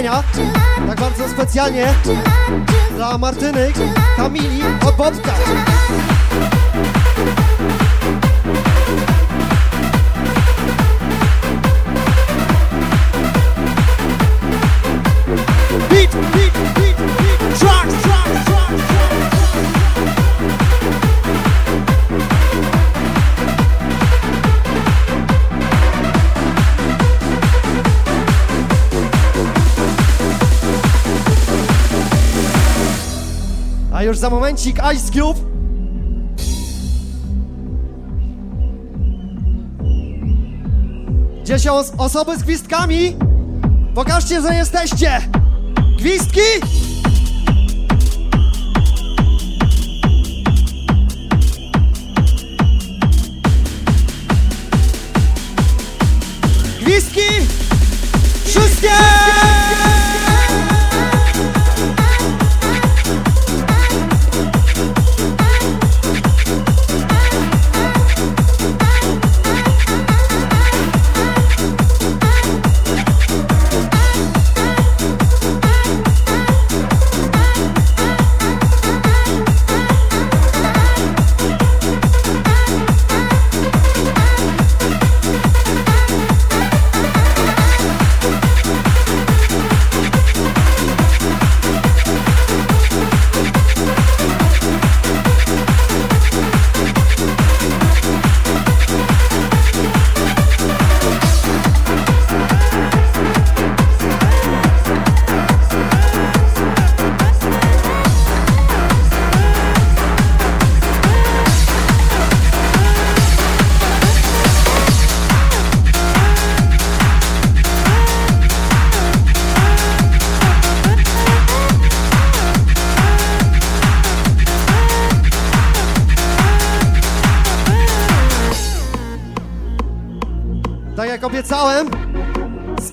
pozdrowienia. Tak bardzo specjalnie dla Martyny, Kamili od Bobka. Za momencik Ice Cube. Gdzie są os- osoby z gwizdkami? Pokażcie, że jesteście! Gwizdki? Gwizdki?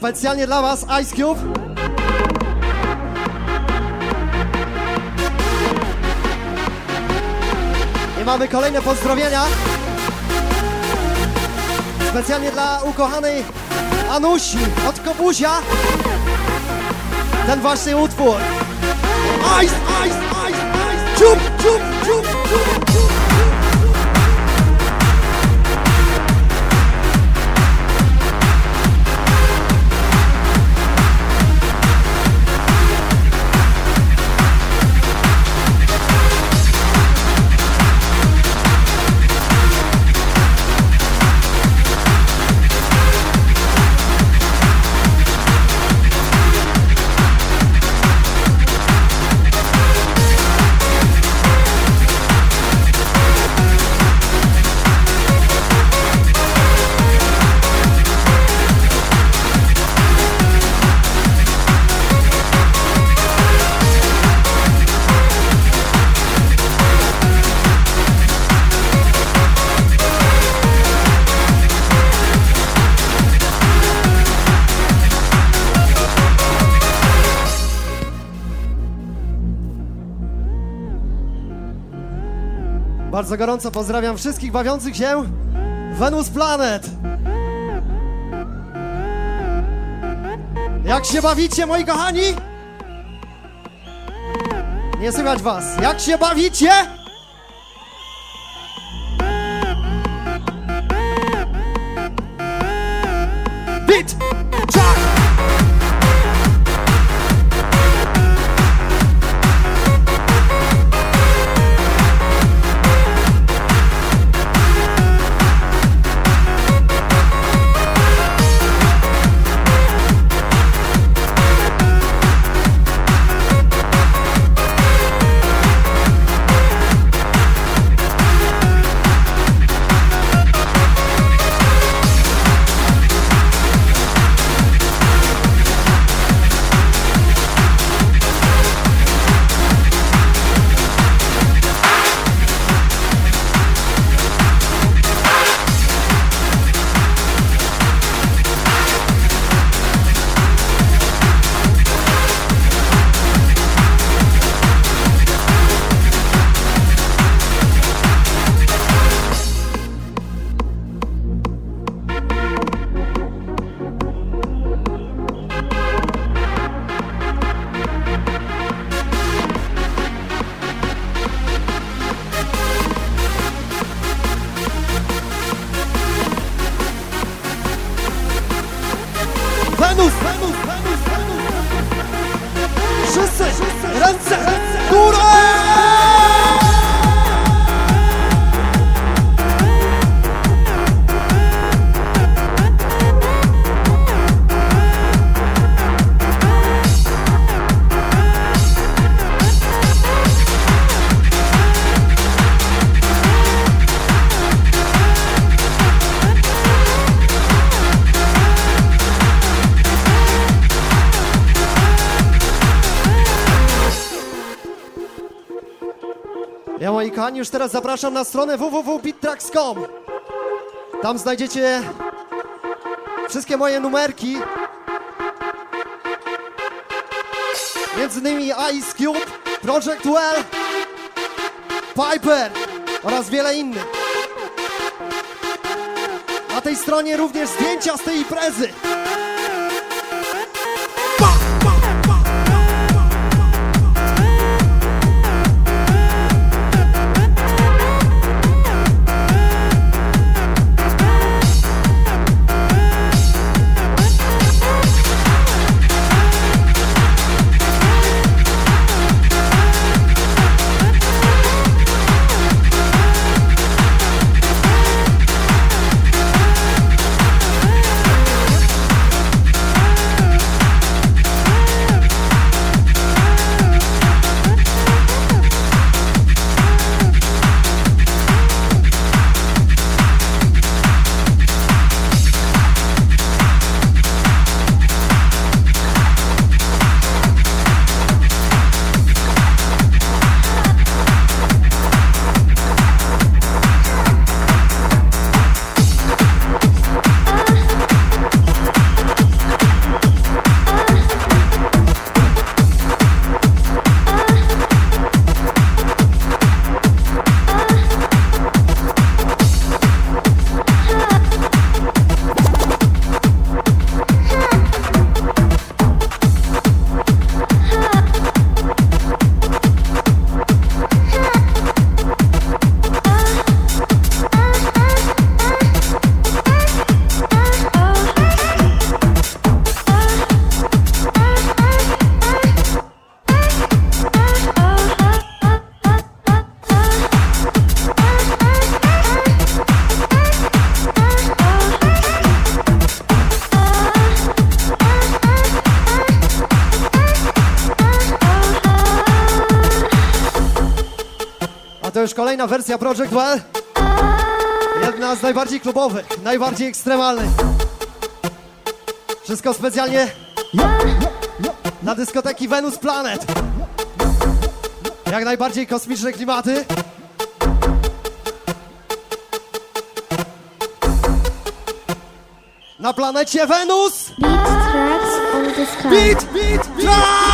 Specjalnie dla Was Ice Cube. I mamy kolejne pozdrowienia. Specjalnie dla ukochanej Anusi od Kobuzia. Ten właśnie utwór. Ice, ice, ice, ice. Ciup, ciup, ciup, ciup, ciup. Bardzo gorąco pozdrawiam wszystkich bawiących się Venus Planet. Jak się bawicie, moi kochani? Nie słychać was. Jak się bawicie? Beat! Track! Moi kochani, już teraz zapraszam na stronę www.beattracks.com Tam znajdziecie wszystkie moje numerki. Między innymi Ice Cube, Project Well, Piper oraz wiele innych. Na tej stronie również zdjęcia z tej imprezy wersja Project Well. Jedna z najbardziej klubowych, najbardziej ekstremalnych. Wszystko specjalnie na dyskoteki Venus Planet. Jak najbardziej kosmiczne klimaty. Na planecie Venus! Beat tracks on the sky. Beat, beat, track!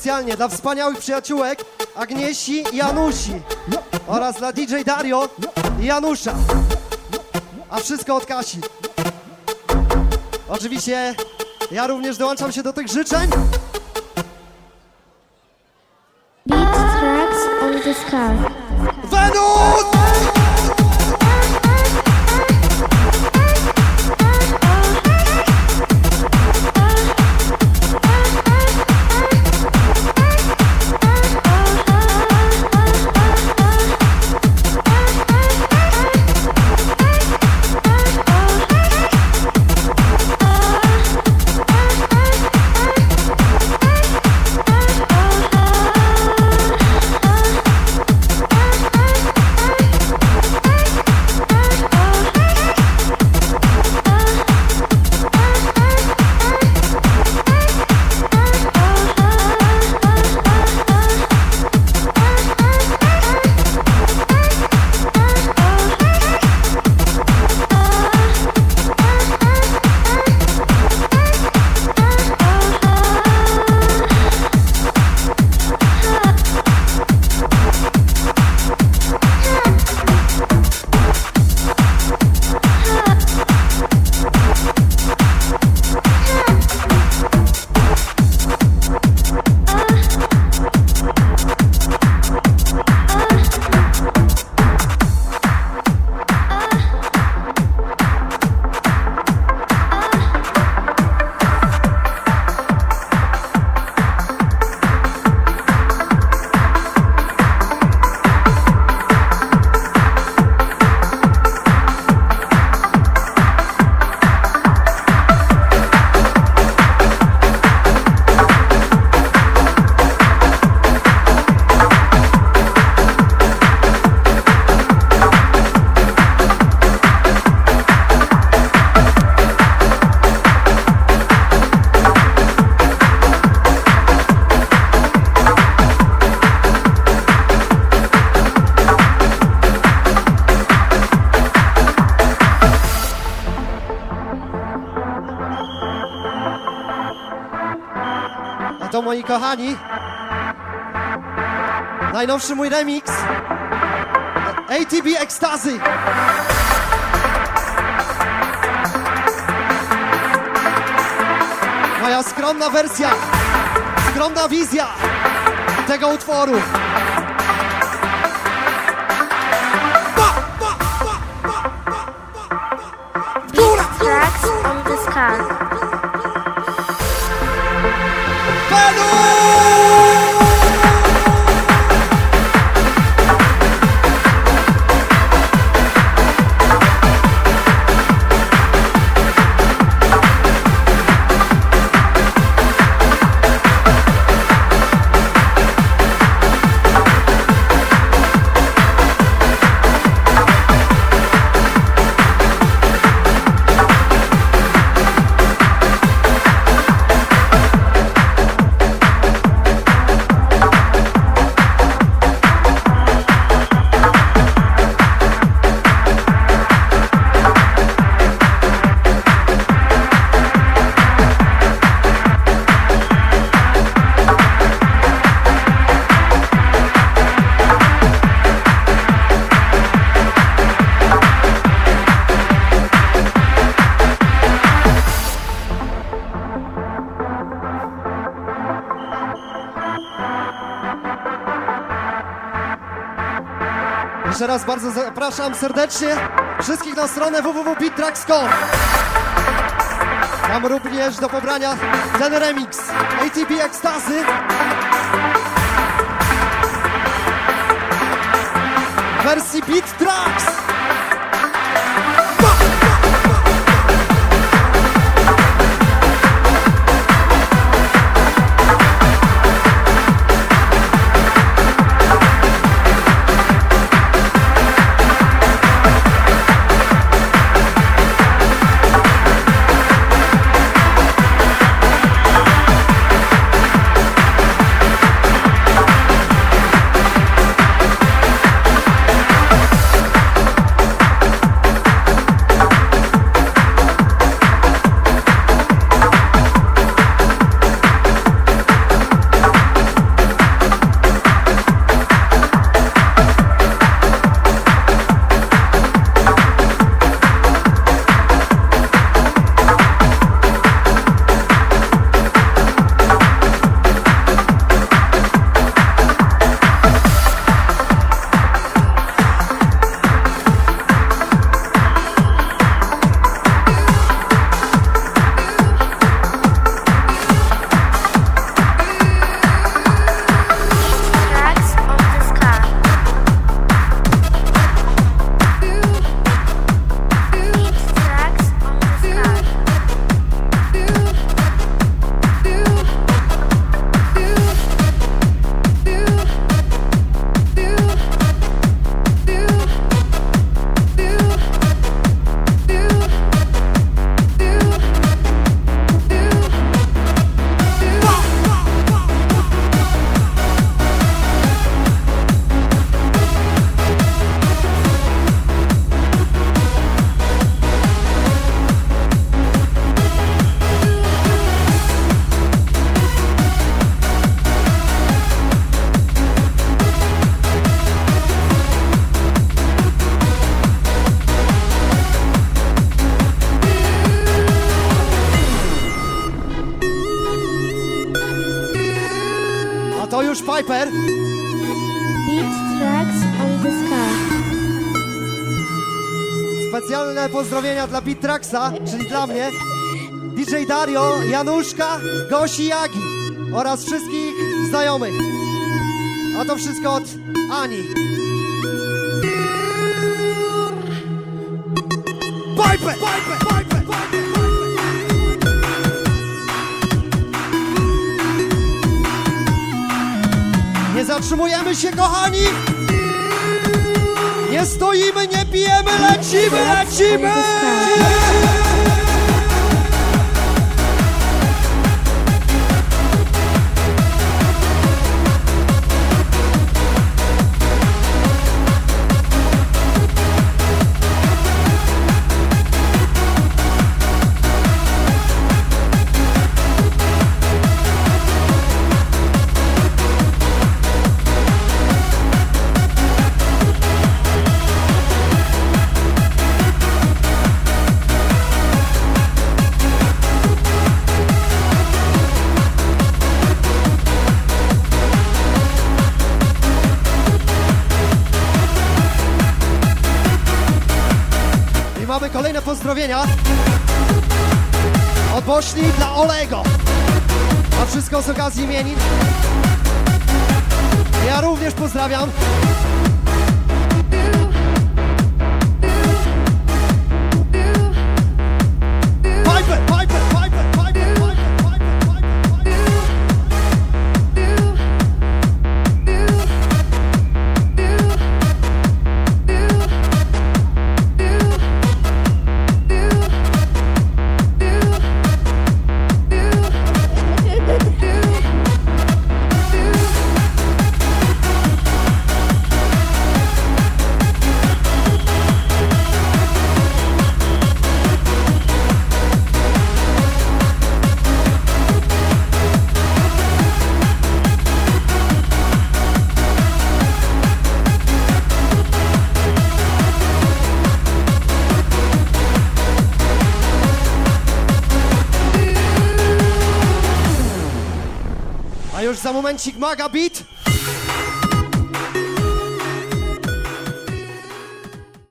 Specjalnie dla wspaniałych przyjaciółek Agniesi i Janusi oraz dla DJ Dario i Janusza. A wszystko od Kasi. Oczywiście ja również dołączam się do tych życzeń. Beat tracks on the sky. Moi kochani. Najnowszy mój remix. ATB Ekstazy. Moja skromna wersja, skromna wizja tego utworu. Bardzo zapraszam serdecznie wszystkich na stronę www.beattracks.com Tam również do pobrania ten remix ATB Ekstazy wersji Beat Tracks. Piper. Beat tracks on the sky. Specjalne pozdrowienia dla Beat Traxa, czyli dla mnie. DJ Dario, Januszka, Gosi Jagi oraz wszystkich znajomych. A to wszystko od Ani. Piper! Piper! Piper! Zatrzymujemy się, kochani! Nie stoimy, nie pijemy, lecimy, lecimy! Pozdrowienia od Bośni dla Olego. A wszystko z okazji imienin. Ja również pozdrawiam. A już